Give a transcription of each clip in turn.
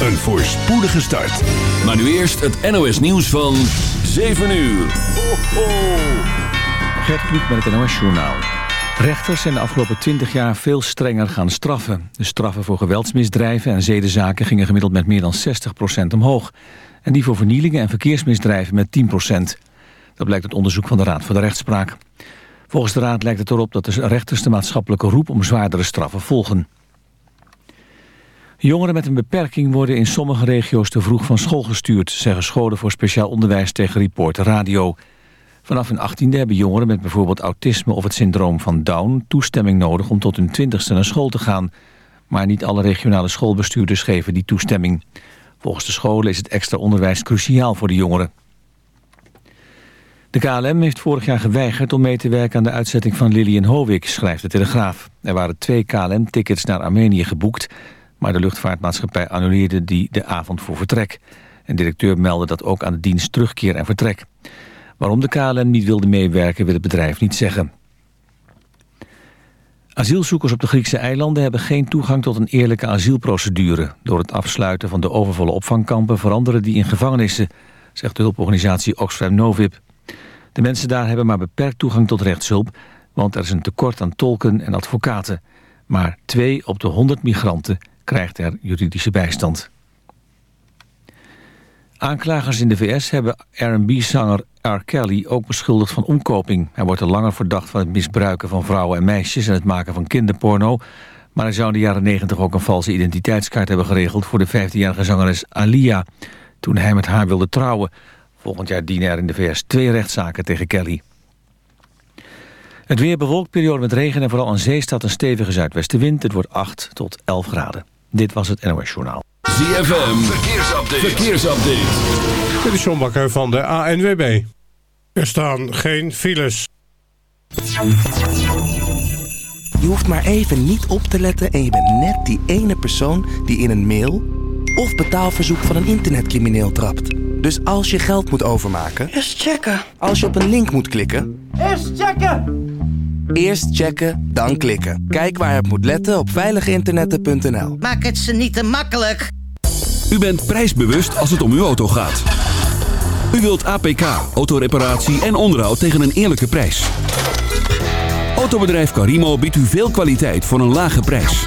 een voorspoedige start. Maar nu eerst het NOS nieuws van 7 uur. Ho, ho. Gert met het NOS Journaal. Rechters zijn de afgelopen 20 jaar veel strenger gaan straffen. De straffen voor geweldsmisdrijven en zedenzaken gingen gemiddeld met meer dan 60% omhoog. En die voor vernielingen en verkeersmisdrijven met 10%. Dat blijkt uit onderzoek van de Raad voor de Rechtspraak. Volgens de Raad lijkt het erop dat de rechters de maatschappelijke roep om zwaardere straffen volgen. Jongeren met een beperking worden in sommige regio's te vroeg van school gestuurd... zeggen scholen voor speciaal onderwijs tegen Reporter Radio. Vanaf hun achttiende hebben jongeren met bijvoorbeeld autisme of het syndroom van Down... toestemming nodig om tot hun twintigste naar school te gaan. Maar niet alle regionale schoolbestuurders geven die toestemming. Volgens de scholen is het extra onderwijs cruciaal voor de jongeren. De KLM heeft vorig jaar geweigerd om mee te werken aan de uitzetting van Lilian Hovik, schrijft de Telegraaf. Er waren twee KLM-tickets naar Armenië geboekt, maar de luchtvaartmaatschappij annuleerde die de avond voor vertrek. Een directeur meldde dat ook aan de dienst terugkeer en vertrek. Waarom de KLM niet wilde meewerken wil het bedrijf niet zeggen. Asielzoekers op de Griekse eilanden hebben geen toegang tot een eerlijke asielprocedure. Door het afsluiten van de overvolle opvangkampen veranderen die in gevangenissen, zegt de hulporganisatie Oxfam Novib. De mensen daar hebben maar beperkt toegang tot rechtshulp... want er is een tekort aan tolken en advocaten. Maar twee op de 100 migranten krijgt er juridische bijstand. Aanklagers in de VS hebben R&B-zanger R. Kelly ook beschuldigd van omkoping. Hij wordt al langer verdacht van het misbruiken van vrouwen en meisjes... en het maken van kinderporno. Maar hij zou in de jaren 90 ook een valse identiteitskaart hebben geregeld... voor de 15-jarige zangeres Alia, toen hij met haar wilde trouwen... Volgend jaar dienen er in de VS twee rechtszaken tegen Kelly. Het weer bewolkt periode met regen en vooral aan zee staat een stevige zuidwestenwind. Het wordt 8 tot 11 graden. Dit was het NOS Journaal. ZFM, verkeersupdate. verkeersupdate. Dit is John Bakker van de ANWB. Er staan geen files. Je hoeft maar even niet op te letten en je bent net die ene persoon die in een mail of betaalverzoek van een internetcrimineel trapt. Dus als je geld moet overmaken... Eerst checken. Als je op een link moet klikken... Eerst checken! Eerst checken, dan klikken. Kijk waar het moet letten op veiliginternetten.nl. Maak het ze niet te makkelijk. U bent prijsbewust als het om uw auto gaat. U wilt APK, autoreparatie en onderhoud tegen een eerlijke prijs. Autobedrijf Carimo biedt u veel kwaliteit voor een lage prijs.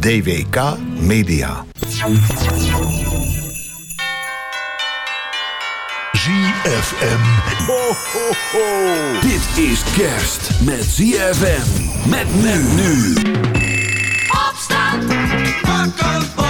DWK Media. ZFM. Ho, ho, ho. Dit is kerst met ZFM. Met men nu. Opstand. Wakker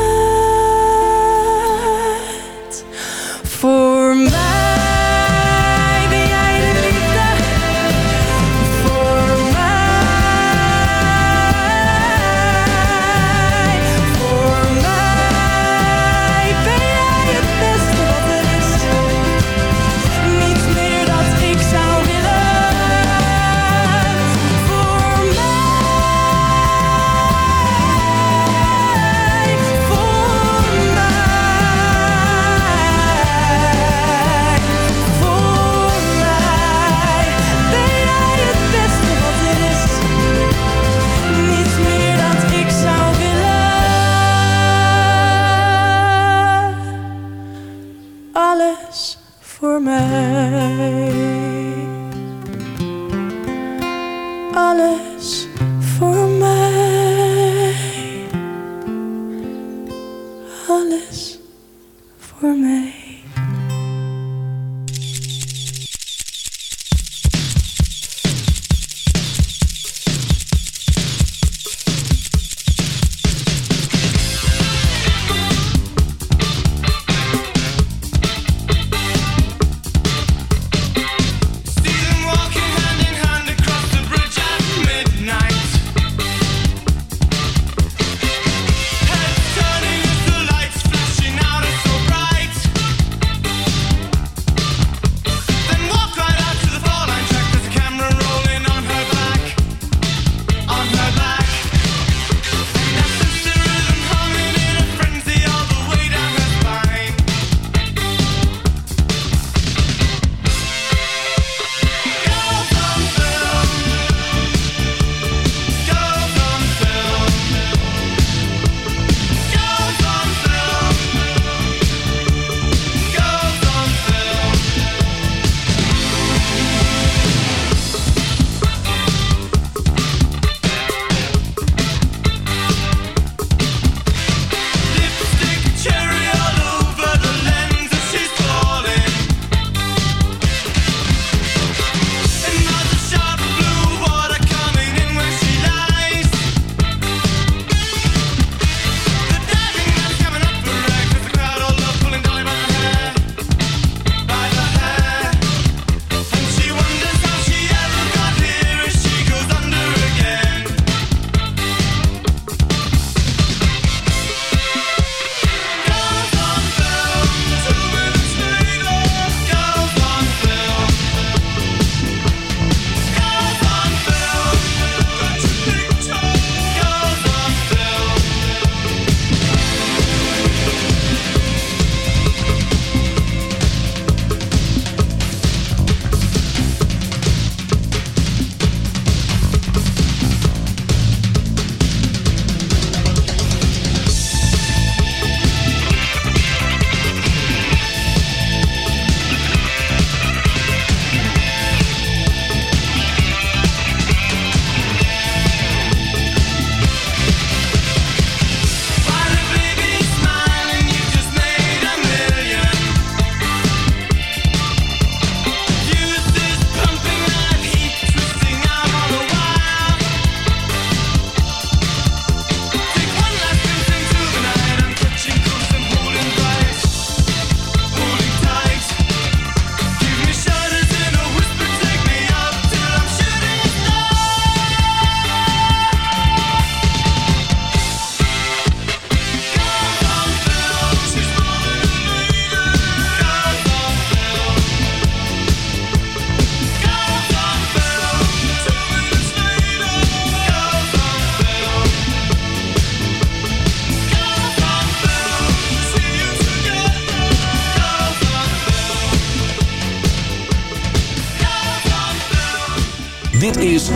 Voor mij.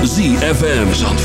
ZFM Zandvoort.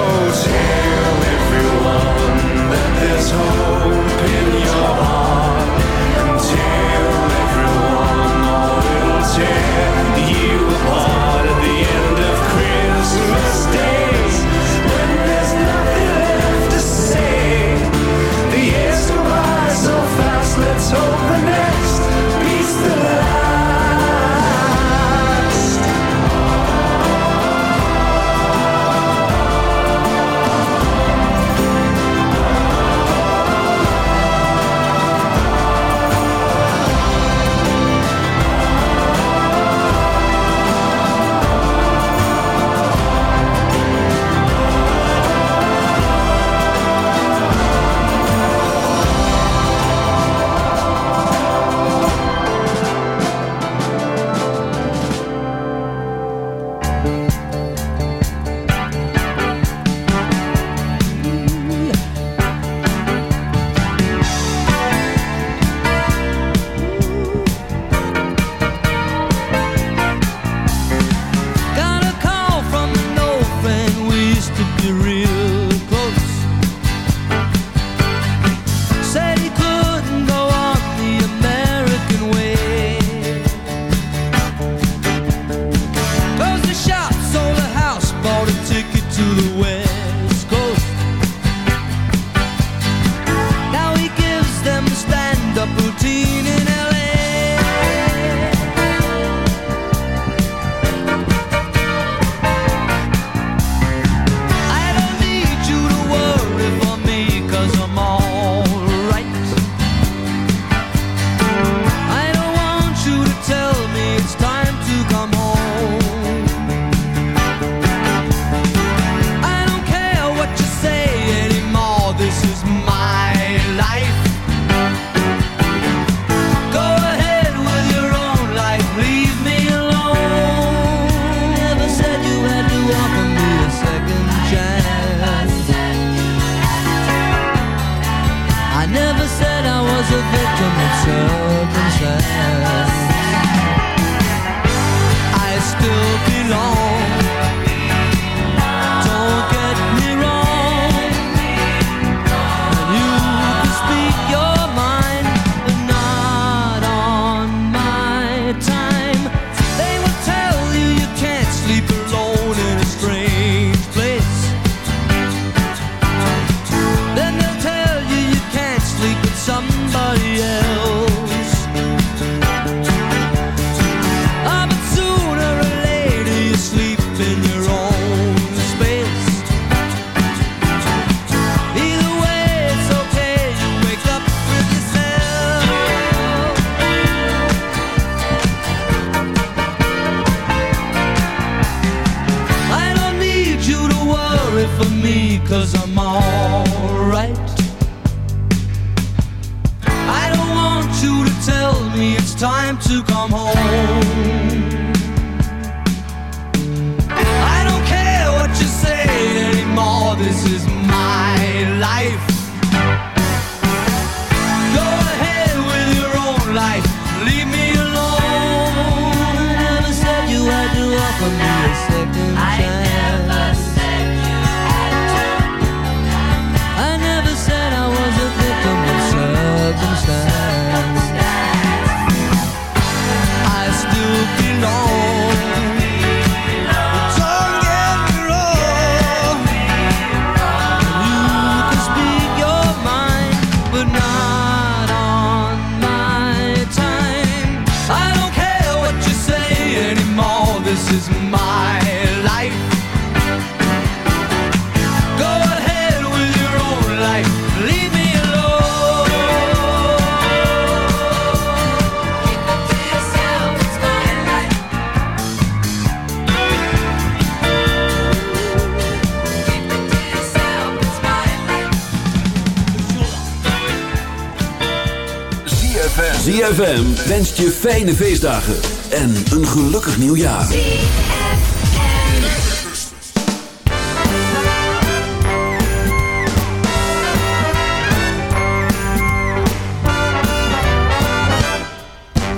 ZFM. ZFM wenst je fijne feestdagen en een gelukkig nieuwjaar.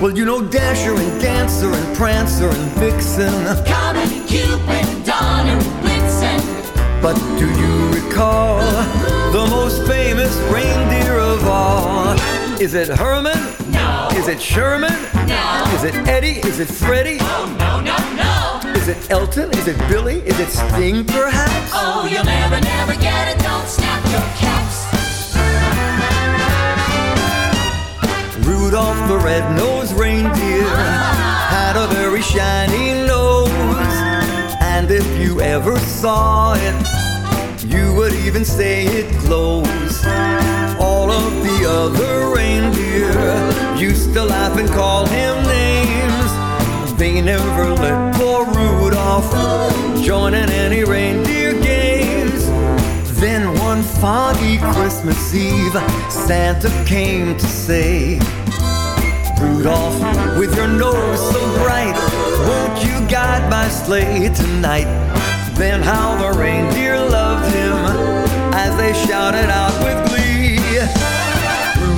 Well, you know Dasher and Dancer and Prancer and Vixen. Comet, Cupid, Donner, Blitzen. But do you recall the most famous reindeer of all? Is it Herman? No. Is it Sherman? No. Is it Eddie? Is it Freddie? Oh, no, no, no. Is it Elton? Is it Billy? Is it Sting, perhaps? Oh, you'll never, never get it. Don't snap your caps. Rudolph the red-nosed reindeer had a very shiny nose. And if you ever saw it, you would even say it glows. All of the other reindeer used to laugh and call him names. They never let poor Rudolph join in any reindeer games. Then one foggy Christmas Eve, Santa came to say, Rudolph, with your nose so bright, won't you guide my sleigh tonight? Then how the reindeer loved him as they shouted out with glee.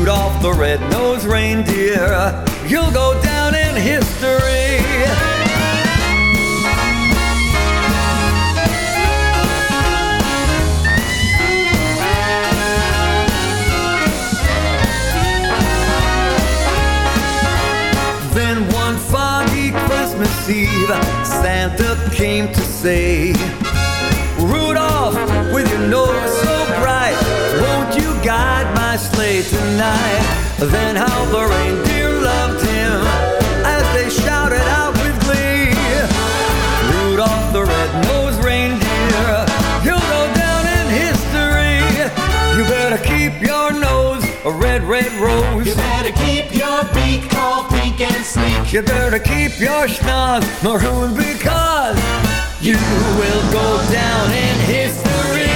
Rudolph the red-nosed reindeer, you'll go down in history. Then one foggy Christmas Eve, Santa came to say, tonight? Then how the reindeer loved him as they shouted out with glee. Rudolph the red-nosed reindeer, you'll go down in history. You better keep your nose a red, red rose. You better keep your beak all pink and sleek. You better keep your schnoz maroon because you will go down in history.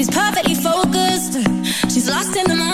She's perfectly focused. She's lost in the moment.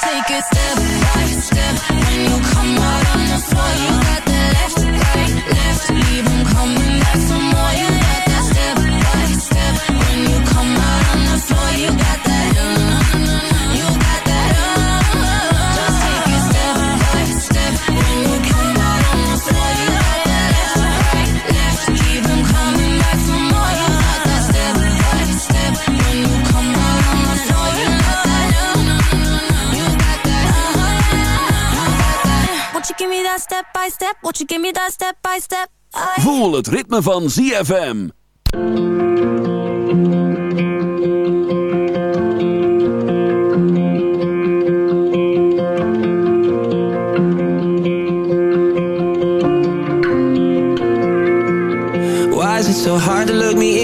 take a step. that step by step? Won't you give me that step by step? I... Voel het ritme van ZFM. Why is it so hard to look me in?